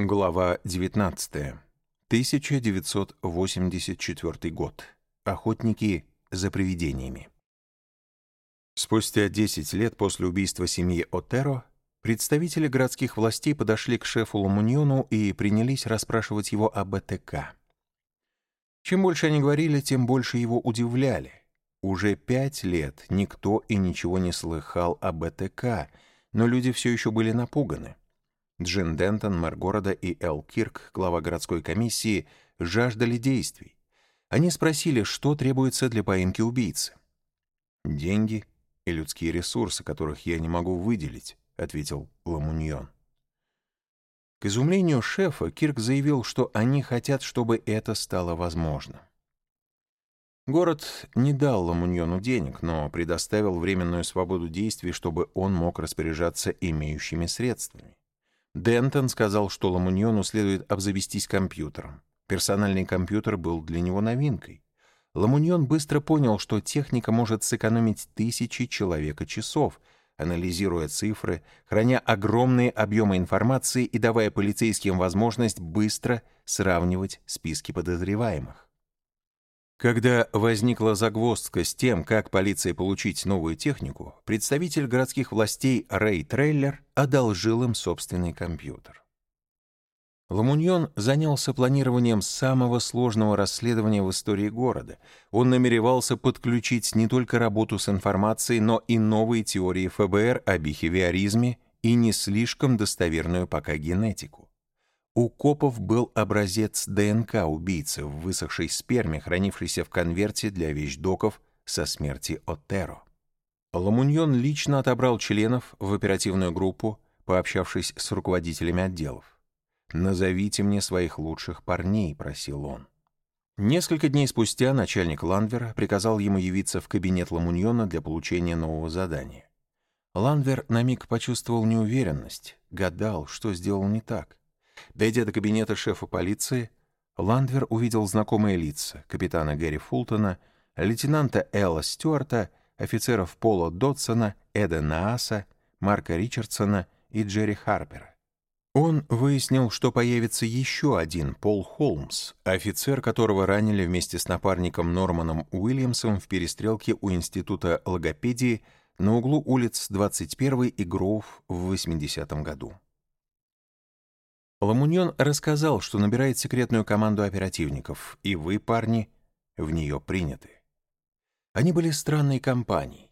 Глава 19. 1984 год. Охотники за привидениями. Спустя 10 лет после убийства семьи Отеро представители городских властей подошли к шефу Ламуньону и принялись расспрашивать его об БТК. Чем больше они говорили, тем больше его удивляли. Уже пять лет никто и ничего не слыхал об БТК, но люди все еще были напуганы. Джин Дентон, мэр города, и Эл Кирк, глава городской комиссии, жаждали действий. Они спросили, что требуется для поимки убийцы. «Деньги и людские ресурсы, которых я не могу выделить», — ответил Ламуньон. К изумлению шефа, Кирк заявил, что они хотят, чтобы это стало возможным. Город не дал Ламуньону денег, но предоставил временную свободу действий, чтобы он мог распоряжаться имеющими средствами. Дентон сказал, что Ламуньону следует обзавестись компьютером. Персональный компьютер был для него новинкой. Ламуньон быстро понял, что техника может сэкономить тысячи человека-часов, анализируя цифры, храня огромные объемы информации и давая полицейским возможность быстро сравнивать списки подозреваемых. Когда возникла загвоздка с тем, как полиции получить новую технику, представитель городских властей Рэй Трейлер одолжил им собственный компьютер. Ламуньон занялся планированием самого сложного расследования в истории города. Он намеревался подключить не только работу с информацией, но и новые теории ФБР о бихевиоризме и не слишком достоверную пока генетику. У копов был образец ДНК убийцы в высохшей сперме, хранившейся в конверте для вещдоков со смерти Отеро. Ламуньон лично отобрал членов в оперативную группу, пообщавшись с руководителями отделов. «Назовите мне своих лучших парней», — просил он. Несколько дней спустя начальник Ландвера приказал ему явиться в кабинет Ламуньона для получения нового задания. Ландвер на миг почувствовал неуверенность, гадал, что сделал не так. Дойдя до кабинета шефа полиции, Ландвер увидел знакомые лица капитана Гэри Фултона, лейтенанта Элла Стюарта, офицеров Пола Дотсона, Эда Нааса, Марка Ричардсона и Джерри Харпера. Он выяснил, что появится еще один Пол Холмс, офицер, которого ранили вместе с напарником Норманом Уильямсом в перестрелке у Института логопедии на углу улиц 21 и Гроув в 80-м году. Ламуньон рассказал, что набирает секретную команду оперативников, и вы, парни, в нее приняты. Они были странной компанией.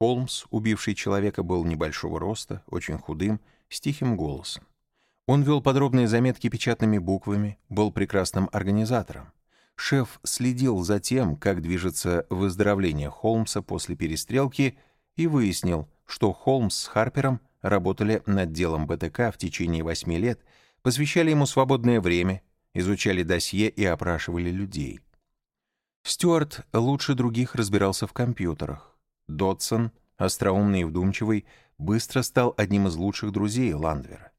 Холмс, убивший человека, был небольшого роста, очень худым, с тихим голосом. Он вел подробные заметки печатными буквами, был прекрасным организатором. Шеф следил за тем, как движется выздоровление Холмса после перестрелки, и выяснил, что Холмс с Харпером работали над делом БТК в течение восьми лет — посвящали ему свободное время, изучали досье и опрашивали людей. Стюарт лучше других разбирался в компьютерах. Додсон, остроумный и вдумчивый, быстро стал одним из лучших друзей Ландвера.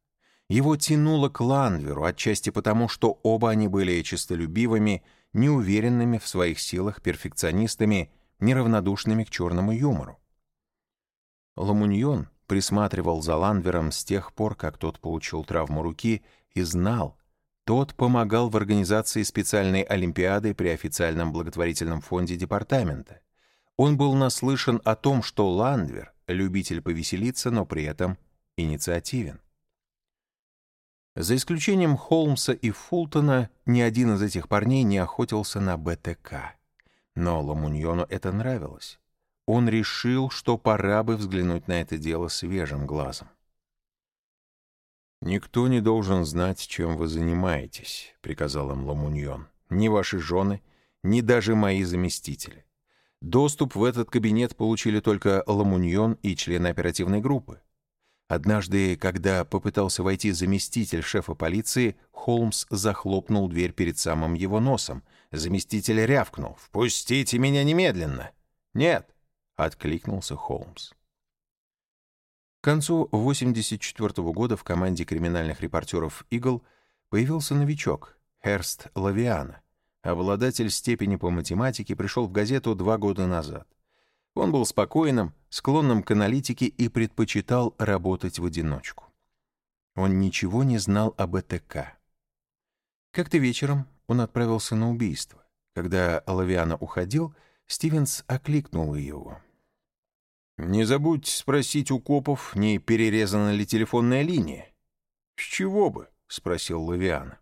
Его тянуло к Ландверу, отчасти потому, что оба они были честолюбивыми, неуверенными в своих силах перфекционистами, неравнодушными к черному юмору. Ламуньон присматривал за Ландвером с тех пор, как тот получил травму руки, и знал, тот помогал в организации специальной олимпиады при официальном благотворительном фонде департамента. Он был наслышан о том, что Ландвер — любитель повеселиться, но при этом инициативен. За исключением Холмса и Фултона, ни один из этих парней не охотился на БТК. Но Ламуньону это нравилось он решил, что пора бы взглянуть на это дело свежим глазом. «Никто не должен знать, чем вы занимаетесь», — приказал им Ламуньон. «Ни ваши жены, ни даже мои заместители. Доступ в этот кабинет получили только Ламуньон и члены оперативной группы. Однажды, когда попытался войти заместитель шефа полиции, Холмс захлопнул дверь перед самым его носом. Заместитель рявкнул. «Впустите меня немедленно!» «Нет, — откликнулся Холмс. К концу 1984 года в команде криминальных репортеров «Игл» появился новичок Херст Лавиана. Обладатель степени по математике пришел в газету два года назад. Он был спокойным, склонным к аналитике и предпочитал работать в одиночку. Он ничего не знал об ЭТК. Как-то вечером он отправился на убийство. Когда Лавиана уходил, Стивенс окликнул его. «Не забудь спросить у копов, не перерезана ли телефонная линия». «С чего бы?» — спросил Лавиана.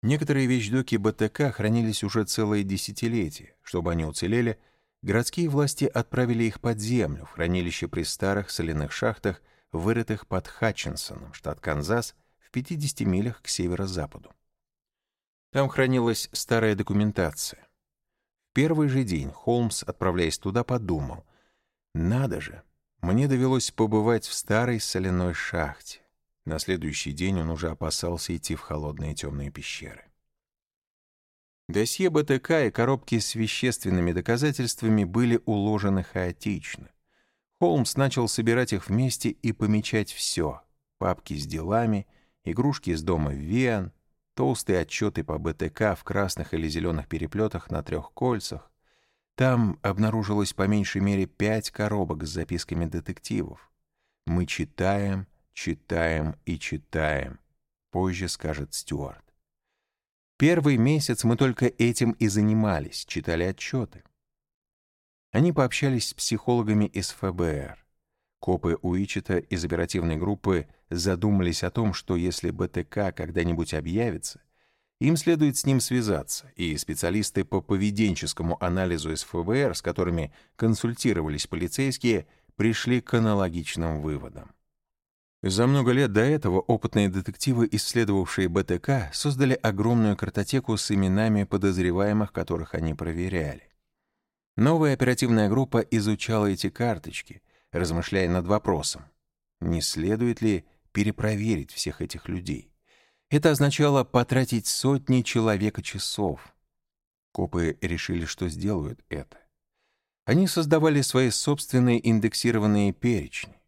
Некоторые вещдоки БТК хранились уже целое десятилетие. Чтобы они уцелели, городские власти отправили их под землю, в хранилище при старых соляных шахтах, вырытых под Хатчинсоном, штат Канзас, в 50 милях к северо-западу. Там хранилась старая документация. Первый же день Холмс, отправляясь туда, подумал, «Надо же, мне довелось побывать в старой соляной шахте. На следующий день он уже опасался идти в холодные темные пещеры. Досье БТК и коробки с вещественными доказательствами были уложены хаотично. Холмс начал собирать их вместе и помечать все — папки с делами, игрушки из дома Виан, толстые отчеты по БТК в красных или зеленых переплетах на трех кольцах. Там обнаружилось по меньшей мере пять коробок с записками детективов. Мы читаем, читаем и читаем, позже скажет Стюарт. Первый месяц мы только этим и занимались, читали отчеты. Они пообщались с психологами из ФБР. Копы Уичета из оперативной группы задумались о том, что если БТК когда-нибудь объявится, им следует с ним связаться, и специалисты по поведенческому анализу из ФБР, с которыми консультировались полицейские, пришли к аналогичным выводам. За много лет до этого опытные детективы, исследовавшие БТК, создали огромную картотеку с именами подозреваемых, которых они проверяли. Новая оперативная группа изучала эти карточки, размышляя над вопросом, не следует ли перепроверить всех этих людей. Это означало потратить сотни человека часов. Копы решили, что сделают это. Они создавали свои собственные индексированные перечни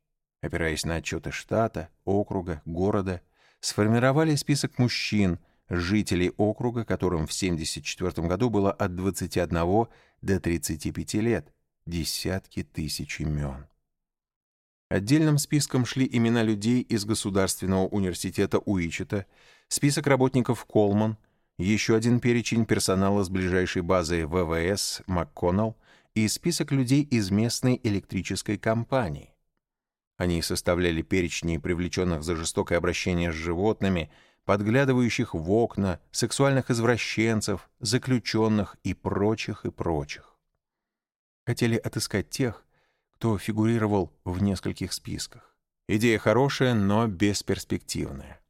опираясь на отчеты штата, округа, города, сформировали список мужчин, жителей округа, которым в 1974 году было от 21 до 35 лет, десятки тысяч имен. Отдельным списком шли имена людей из Государственного университета Уичета, список работников Колман, еще один перечень персонала с ближайшей базы ВВС МакКоннелл и список людей из местной электрической компании. Они составляли перечни привлеченных за жестокое обращение с животными, подглядывающих в окна, сексуальных извращенцев, заключенных и прочих, и прочих. Хотели отыскать тех, кто фигурировал в нескольких списках. Идея хорошая, но бесперспективная.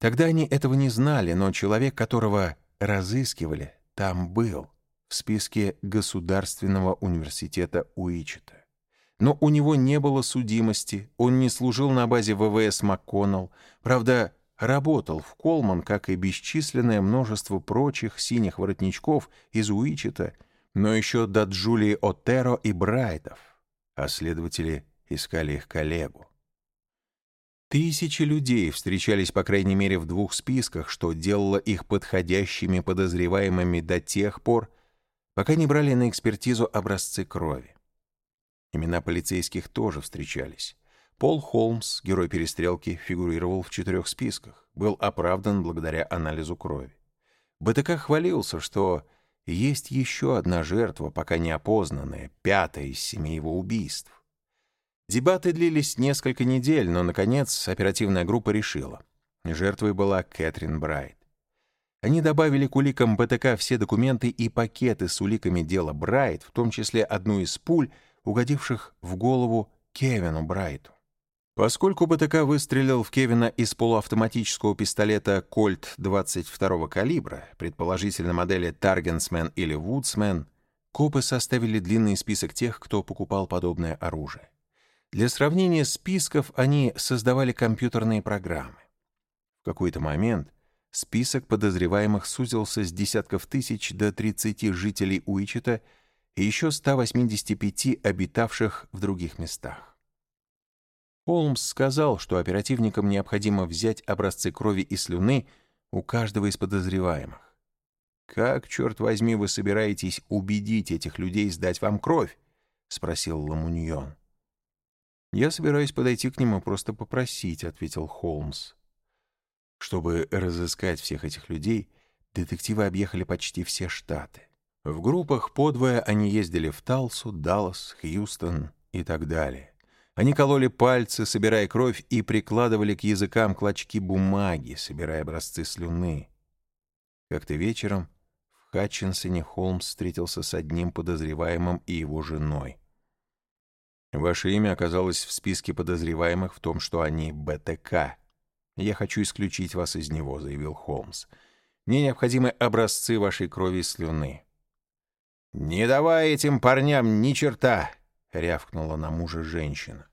Тогда они этого не знали, но человек, которого разыскивали, там был, в списке Государственного университета Уичета. Но у него не было судимости, он не служил на базе ВВС МакКоннелл, правда, работал в Колман, как и бесчисленное множество прочих синих воротничков из Уичета, но еще до Джулии Отеро и Брайтов, а следователи искали их коллегу. Тысячи людей встречались, по крайней мере, в двух списках, что делало их подходящими подозреваемыми до тех пор, пока не брали на экспертизу образцы крови. Имена полицейских тоже встречались. Пол Холмс, герой перестрелки, фигурировал в четырех списках, был оправдан благодаря анализу крови. БТК хвалился, что есть еще одна жертва, пока не опознанная, пятая из семи его убийств. Дебаты длились несколько недель, но, наконец, оперативная группа решила. Жертвой была Кэтрин Брайт. Они добавили к уликам БТК все документы и пакеты с уликами дела Брайт, в том числе одну из пуль, угодивших в голову Кевину Брайту. Поскольку БТК выстрелил в Кевина из полуавтоматического пистолета «Кольт» 22-го калибра, предположительно модели «Таргенсмен» или «Вудсмен», копы составили длинный список тех, кто покупал подобное оружие. Для сравнения списков они создавали компьютерные программы. В какой-то момент список подозреваемых сузился с десятков тысяч до 30 жителей Уичета — и еще 185 обитавших в других местах. Холмс сказал, что оперативникам необходимо взять образцы крови и слюны у каждого из подозреваемых. «Как, черт возьми, вы собираетесь убедить этих людей сдать вам кровь?» — спросил Ламуньон. «Я собираюсь подойти к нему просто попросить», — ответил Холмс. Чтобы разыскать всех этих людей, детективы объехали почти все штаты. В группах подвое они ездили в Талсу, Даллас, Хьюстон и так далее. Они кололи пальцы, собирая кровь, и прикладывали к языкам клочки бумаги, собирая образцы слюны. Как-то вечером в Хатчинсоне Холмс встретился с одним подозреваемым и его женой. «Ваше имя оказалось в списке подозреваемых в том, что они БТК. Я хочу исключить вас из него», — заявил Холмс. «Мне необходимы образцы вашей крови и слюны». «Не давай этим парням ни черта!» — рявкнула на мужа женщина.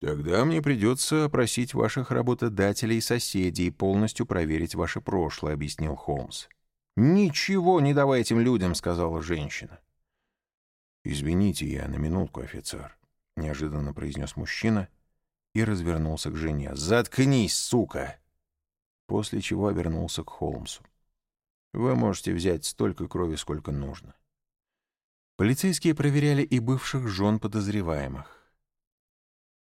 «Тогда мне придется опросить ваших работодателей и соседей и полностью проверить ваше прошлое», — объяснил Холмс. «Ничего не давай этим людям», — сказала женщина. «Извините, я на минутку, офицер», — неожиданно произнес мужчина и развернулся к жене. «Заткнись, сука!» После чего обернулся к Холмсу. «Вы можете взять столько крови, сколько нужно». Полицейские проверяли и бывших жен подозреваемых.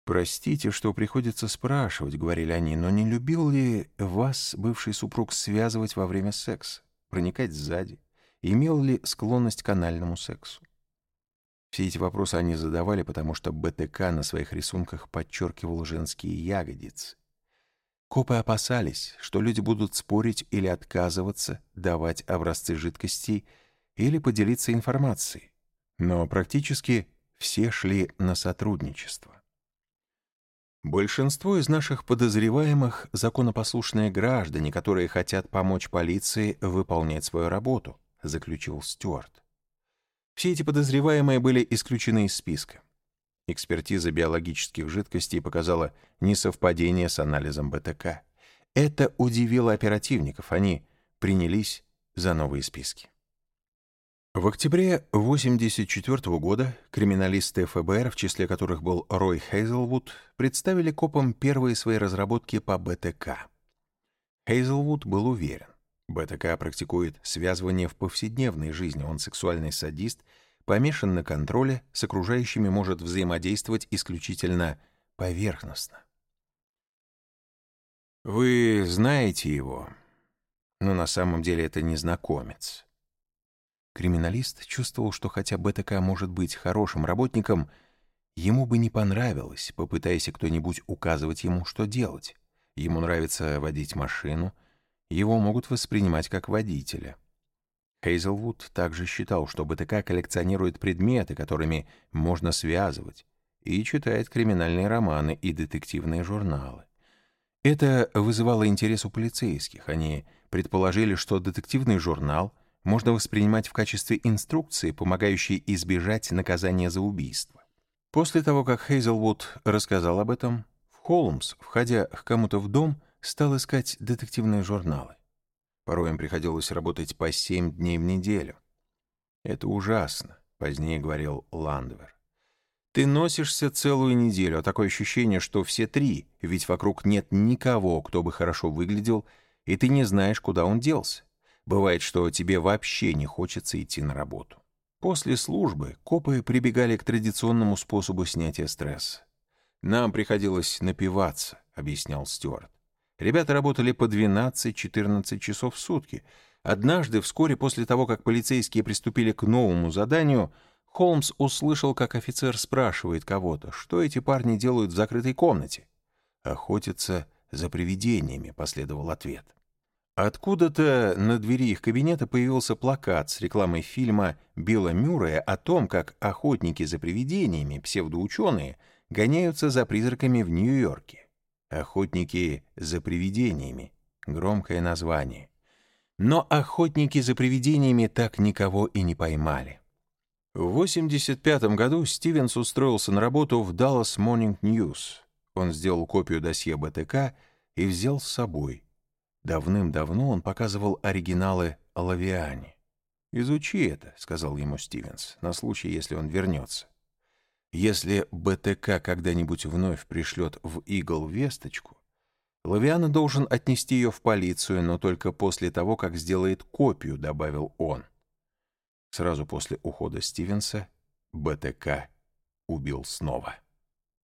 «Простите, что приходится спрашивать», — говорили они, «но не любил ли вас бывший супруг связывать во время секса, проникать сзади? Имел ли склонность к анальному сексу?» Все эти вопросы они задавали, потому что БТК на своих рисунках подчеркивал женские ягодицы. Копы опасались, что люди будут спорить или отказываться давать образцы жидкостей или поделиться информацией. Но практически все шли на сотрудничество. Большинство из наших подозреваемых — законопослушные граждане, которые хотят помочь полиции выполнять свою работу, заключил Стюарт. Все эти подозреваемые были исключены из списка. Экспертиза биологических жидкостей показала несовпадение с анализом БТК. Это удивило оперативников, они принялись за новые списки. В октябре 1984 года криминалисты ФБР, в числе которых был Рой Хейзелвуд, представили копам первые свои разработки по БТК. Хейзелвуд был уверен, БТК практикует связывание в повседневной жизни, он сексуальный садист, помешан на контроле, с окружающими может взаимодействовать исключительно поверхностно. Вы знаете его, но на самом деле это незнакомец. Криминалист чувствовал, что хотя БТК может быть хорошим работником, ему бы не понравилось, попытаясь кто-нибудь указывать ему, что делать. Ему нравится водить машину, его могут воспринимать как водителя. Хейзелвуд также считал, что БТК коллекционирует предметы, которыми можно связывать, и читает криминальные романы и детективные журналы. Это вызывало интерес у полицейских. Они предположили, что детективный журнал — можно воспринимать в качестве инструкции, помогающей избежать наказания за убийство. После того, как Хейзелвуд рассказал об этом, Холмс, входя к кому-то в дом, стал искать детективные журналы. Порой им приходилось работать по семь дней в неделю. «Это ужасно», — позднее говорил Ландвер. «Ты носишься целую неделю, а такое ощущение, что все три, ведь вокруг нет никого, кто бы хорошо выглядел, и ты не знаешь, куда он делся. Бывает, что тебе вообще не хочется идти на работу. После службы копы прибегали к традиционному способу снятия стресса. «Нам приходилось напиваться», — объяснял Стюарт. Ребята работали по 12-14 часов в сутки. Однажды, вскоре после того, как полицейские приступили к новому заданию, Холмс услышал, как офицер спрашивает кого-то, что эти парни делают в закрытой комнате. «Охотятся за привидениями», — последовал ответ. Откуда-то на двери их кабинета появился плакат с рекламой фильма Билла Мюррея о том, как охотники за привидениями, псевдоученые, гоняются за призраками в Нью-Йорке. «Охотники за привидениями» — громкое название. Но охотники за привидениями так никого и не поймали. В 1985 году Стивенс устроился на работу в Dallas Morning News. Он сделал копию досье БТК и взял с собой — Давным-давно он показывал оригиналы о Лавиане. «Изучи это», — сказал ему Стивенс, на случай, если он вернется. Если БТК когда-нибудь вновь пришлет в Игл весточку, Лавиана должен отнести ее в полицию, но только после того, как сделает копию, добавил он. Сразу после ухода Стивенса БТК убил снова.